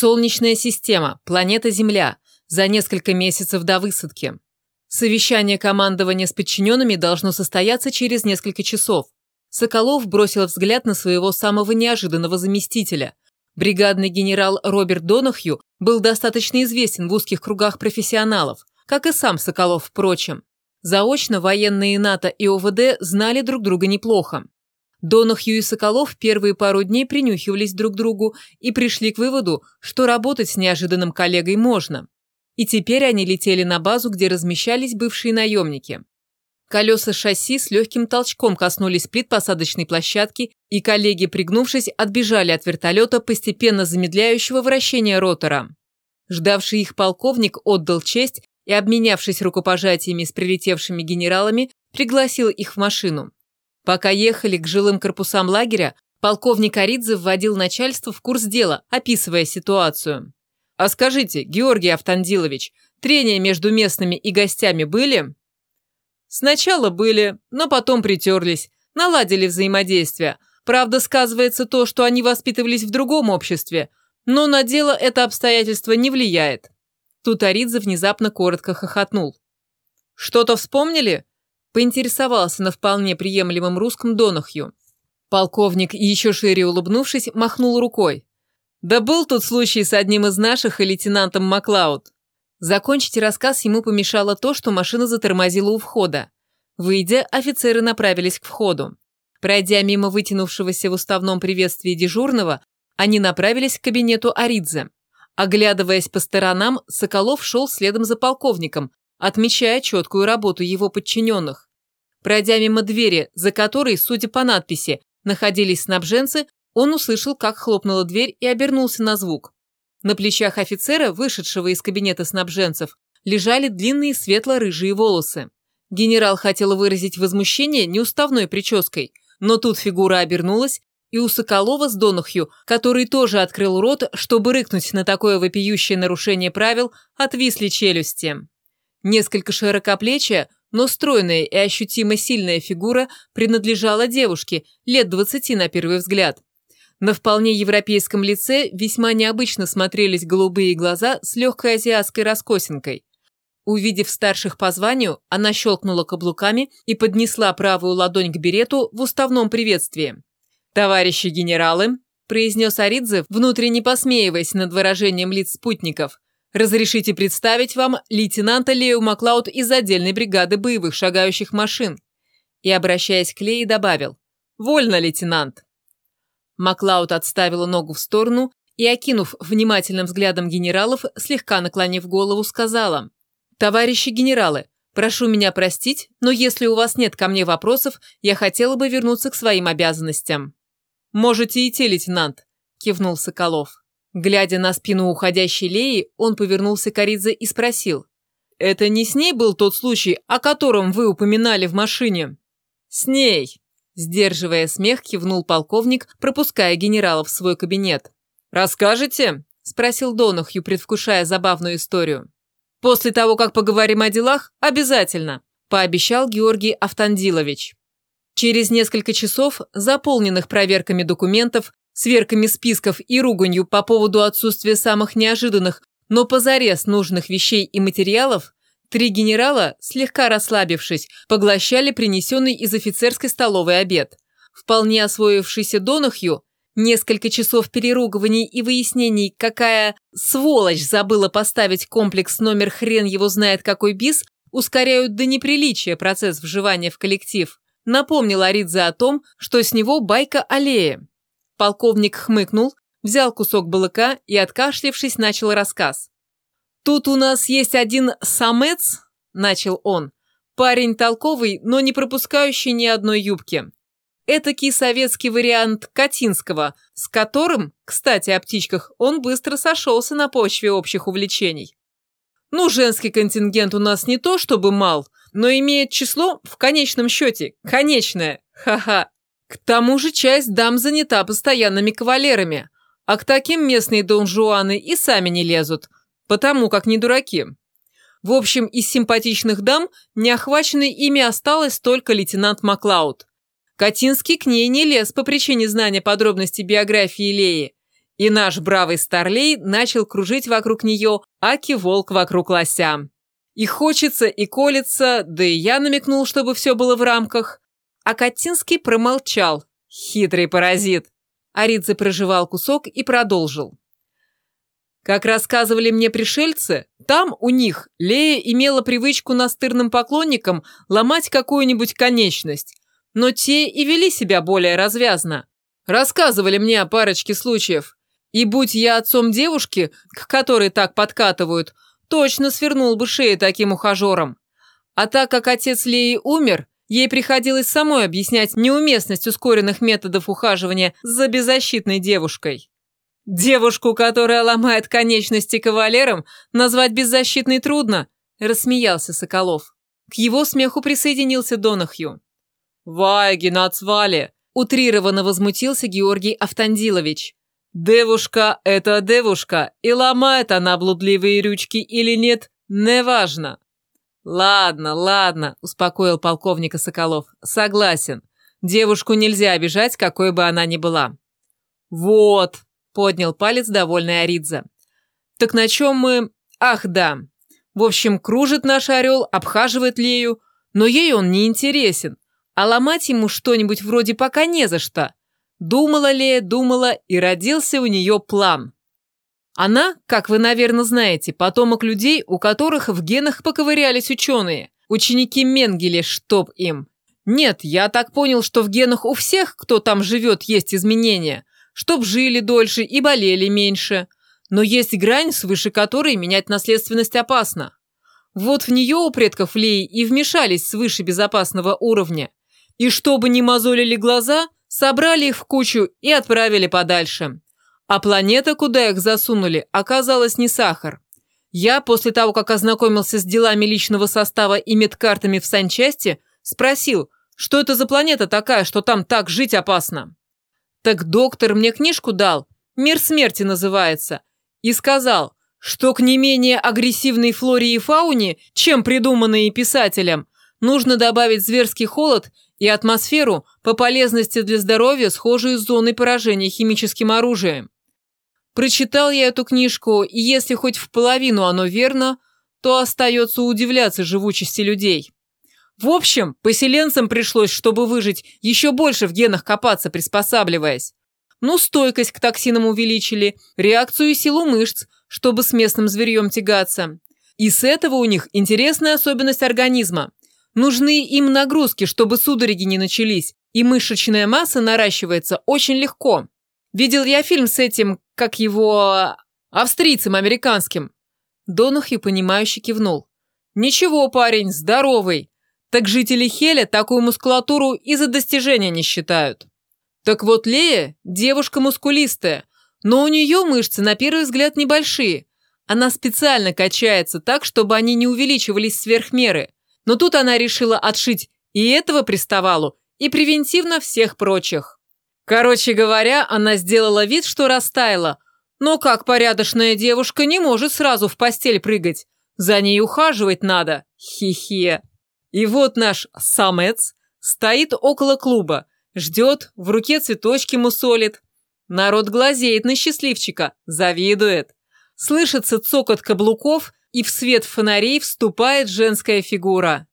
Солнечная система, планета Земля, за несколько месяцев до высадки. Совещание командования с подчиненными должно состояться через несколько часов. Соколов бросил взгляд на своего самого неожиданного заместителя. Бригадный генерал Роберт Донахью был достаточно известен в узких кругах профессионалов, как и сам Соколов, впрочем. Заочно военные НАТО и ОВД знали друг друга неплохо. Донахью и Соколов первые пару дней принюхивались друг к другу и пришли к выводу, что работать с неожиданным коллегой можно. И теперь они летели на базу, где размещались бывшие наемники. Колеса шасси с легким толчком коснулись плит посадочной площадки, и коллеги, пригнувшись, отбежали от вертолета, постепенно замедляющего вращение ротора. Ждавший их полковник отдал честь и, обменявшись рукопожатиями с прилетевшими генералами, пригласил их в машину. Пока ехали к жилым корпусам лагеря, полковник Аридзе вводил начальство в курс дела, описывая ситуацию. «А скажите, Георгий Автандилович, трения между местными и гостями были?» «Сначала были, но потом притерлись, наладили взаимодействие. Правда, сказывается то, что они воспитывались в другом обществе, но на дело это обстоятельство не влияет. Тут Аридзе внезапно коротко хохотнул. «Что-то вспомнили?» Поинтересовался на вполне приемлемом русском Донахью. Полковник, еще шире улыбнувшись, махнул рукой. «Да был тут случай с одним из наших и лейтенантом Маклауд». Закончить рассказ ему помешало то, что машина затормозила у входа. Выйдя, офицеры направились к входу. Пройдя мимо вытянувшегося в уставном приветствии дежурного, они направились к кабинету Аридзе. Оглядываясь по сторонам, Соколов шел следом за полковником, отмечая четкую работу его подчиненных. Пройдя мимо двери, за которой, судя по надписи, находились снабженцы, он услышал, как хлопнула дверь и обернулся на звук. На плечах офицера, вышедшего из кабинета снабженцев, лежали длинные светло-рыжие волосы. Генерал хотел выразить возмущение неуставной прической, но тут фигура обернулась, и у Соколова с Донахью, который тоже открыл рот, чтобы рыкнуть на такое вопиющее нарушение правил, отвисли челюсти. Несколько широкоплечья, но стройная и ощутимо сильная фигура принадлежала девушке, лет двадцати на первый взгляд. На вполне европейском лице весьма необычно смотрелись голубые глаза с легкой азиатской раскосинкой. Увидев старших по званию, она щелкнула каблуками и поднесла правую ладонь к берету в уставном приветствии. «Товарищи генералы», – произнес Аридзе, внутренне посмеиваясь над выражением лиц спутников, «разрешите представить вам лейтенанта Лео Маклауд из отдельной бригады боевых шагающих машин». И, обращаясь к Лее, добавил «Вольно, лейтенант». Маклауд отставила ногу в сторону и, окинув внимательным взглядом генералов, слегка наклонив голову, сказала «Товарищи генералы, прошу меня простить, но если у вас нет ко мне вопросов, я хотела бы вернуться к своим обязанностям». «Можете идти, лейтенант», – кивнул Соколов. Глядя на спину уходящей Леи, он повернулся к Аридзе и спросил. «Это не с ней был тот случай, о котором вы упоминали в машине?» «С ней», – сдерживая смех, кивнул полковник, пропуская генерала в свой кабинет. «Расскажете?» – спросил Донахью, предвкушая забавную историю. «После того, как поговорим о делах, обязательно», – пообещал Георгий Автандилович. Через несколько часов, заполненных проверками документов, сверками списков и руганью по поводу отсутствия самых неожиданных, но позарез нужных вещей и материалов, три генерала, слегка расслабившись, поглощали принесенный из офицерской столовой обед. Вполне освоившийся Донахью, несколько часов переругываний и выяснений, какая сволочь забыла поставить комплекс номер хрен его знает какой бис, ускоряют до неприличия процесс вживания в коллектив напомнил Аридзе о том, что с него байка аллея. Полковник хмыкнул, взял кусок балыка и, откашлившись, начал рассказ. «Тут у нас есть один самец», – начал он, – «парень толковый, но не пропускающий ни одной юбки. Этакий советский вариант Катинского, с которым, кстати, о птичках, он быстро сошелся на почве общих увлечений. Ну, женский контингент у нас не то чтобы мал, но имеет число в конечном счете, конечное, ха-ха. К тому же часть дам занята постоянными кавалерами, а к таким местные донжуаны и сами не лезут, потому как не дураки. В общем, из симпатичных дам неохваченной ими осталась только лейтенант Маклауд. Катинский к ней не лез по причине знания подробностей биографии Леи, И наш бравый старлей начал кружить вокруг нее, аки волк вокруг лося. И хочется, и колется, да и я намекнул, чтобы все было в рамках. А Катинский промолчал. Хитрый паразит. Аридзе проживал кусок и продолжил. Как рассказывали мне пришельцы, там у них Лея имела привычку настырным поклонникам ломать какую-нибудь конечность, но те и вели себя более развязно. Рассказывали мне о парочке случаев. И будь я отцом девушки, к которой так подкатывают, точно свернул бы шею таким ухажерам. А так как отец Леи умер, ей приходилось самой объяснять неуместность ускоренных методов ухаживания за беззащитной девушкой. Девушку, которая ломает конечности кавалерам, назвать беззащитной трудно, рассмеялся Соколов. К его смеху присоединился Донахью. «Вайги, нацвали!» – утрированно возмутился Георгий Автандилович. «Девушка – это девушка, и ломает она блудливые рючки или нет, неважно». «Ладно, ладно», – успокоил полковника Соколов. «Согласен. Девушку нельзя обижать, какой бы она ни была». «Вот», – поднял палец довольный Аридзе. «Так на чем мы...» «Ах, да. В общем, кружит наш орел, обхаживает Лею, но ей он не интересен, а ломать ему что-нибудь вроде пока не за что. Думала Лея, думала, и родился у нее план. Она, как вы, наверное, знаете, потомок людей, у которых в генах поковырялись ученые, ученики Менгеле, чтоб им. Нет, я так понял, что в генах у всех, кто там живет, есть изменения, чтоб жили дольше и болели меньше. Но есть грань, свыше которой менять наследственность опасно. Вот в нее у предков Леи и вмешались свыше безопасного уровня. И чтобы не мозолили глаза – собрали их в кучу и отправили подальше. А планета, куда их засунули, оказалась не сахар. Я, после того, как ознакомился с делами личного состава и медкартами в санчасти, спросил, что это за планета такая, что там так жить опасно. Так доктор мне книжку дал, «Мир смерти» называется, и сказал, что к не менее агрессивной флоре и фауне, чем придуманные писателем, нужно добавить зверский холод и атмосферу по полезности для здоровья, схожую с зоной поражения химическим оружием. Прочитал я эту книжку, и если хоть в половину оно верно, то остается удивляться живучести людей. В общем, поселенцам пришлось, чтобы выжить, еще больше в генах копаться, приспосабливаясь. Ну, стойкость к токсинам увеличили, реакцию и силу мышц, чтобы с местным зверьем тягаться. И с этого у них интересная особенность организма. Нужны им нагрузки, чтобы судороги не начались, и мышечная масса наращивается очень легко. Видел я фильм с этим, как его... австрийцем американским. Донахью, понимающе кивнул. Ничего, парень, здоровый. Так жители Хеля такую мускулатуру и за достижения не считают. Так вот Лея – девушка мускулистая, но у нее мышцы на первый взгляд небольшие. Она специально качается так, чтобы они не увеличивались сверх меры. Но тут она решила отшить и этого приставалу, и превентивно всех прочих. Короче говоря, она сделала вид, что растаяла, но как порядочная девушка не может сразу в постель прыгать. За ней ухаживать надо. Хи-хе. И вот наш самец стоит около клуба, ждет, в руке цветочки мусолит. Народ глазеет на счастливчика, завидует. Слышится цокот каблуков, и в свет фонарей вступает женская фигура.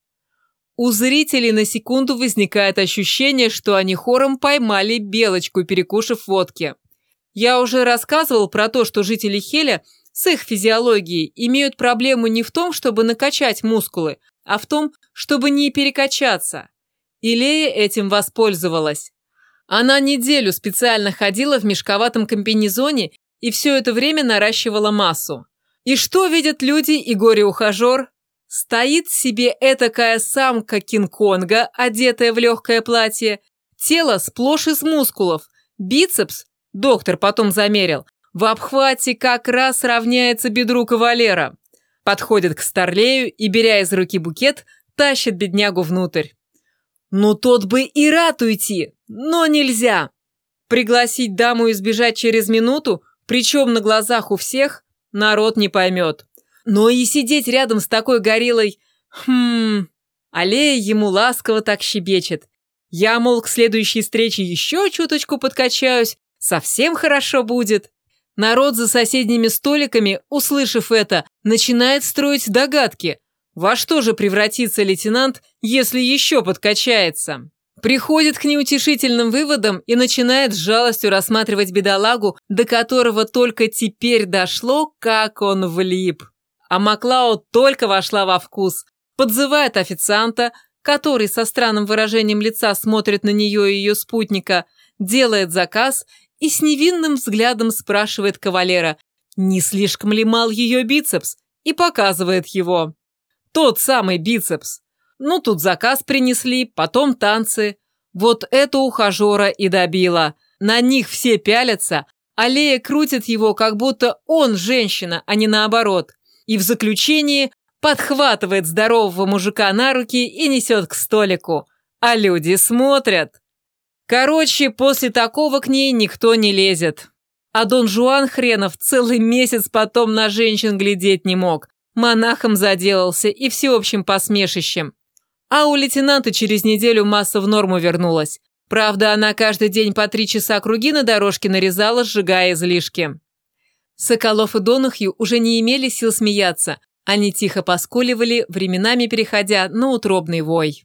У зрителей на секунду возникает ощущение, что они хором поймали белочку, перекушав водки. Я уже рассказывал про то, что жители Хеля с их физиологией имеют проблему не в том, чтобы накачать мускулы, а в том, чтобы не перекачаться. И Лея этим воспользовалась. Она неделю специально ходила в мешковатом комбинезоне и все это время наращивала массу. И что видят люди и горе-ухажер? Стоит себе этакая самка Кинг-Конга, одетая в легкое платье, тело сплошь из мускулов, бицепс, доктор потом замерил, в обхвате как раз равняется бедру кавалера. Подходит к Старлею и, беря из руки букет, тащит беднягу внутрь. Ну, тот бы и рад уйти, но нельзя. Пригласить даму избежать через минуту, причем на глазах у всех, народ не поймет. Но и сидеть рядом с такой гориллой... Хм... Аллея ему ласково так щебечет. Я, мол, к следующей встрече еще чуточку подкачаюсь, совсем хорошо будет. Народ за соседними столиками, услышав это, начинает строить догадки. Во что же превратится лейтенант, если еще подкачается? Приходит к неутешительным выводам и начинает с жалостью рассматривать бедолагу, до которого только теперь дошло, как он влип. А Маклауд только вошла во вкус. Подзывает официанта, который со странным выражением лица смотрит на нее и ее спутника, делает заказ и с невинным взглядом спрашивает кавалера, не слишком ли мал ее бицепс, и показывает его. Тот самый бицепс. Ну, тут заказ принесли, потом танцы. Вот это ухажера и добило. На них все пялятся, а Лея крутит его, как будто он женщина, а не наоборот. И в заключении подхватывает здорового мужика на руки и несет к столику. А люди смотрят. Короче, после такого к ней никто не лезет. А Дон Жуан хренов целый месяц потом на женщин глядеть не мог. Монахом заделался и всеобщим посмешищем. А у лейтенанта через неделю масса в норму вернулась. Правда, она каждый день по три часа круги на дорожке нарезала, сжигая излишки. Соколов и Донахью уже не имели сил смеяться. Они тихо поскуливали, временами переходя на утробный вой.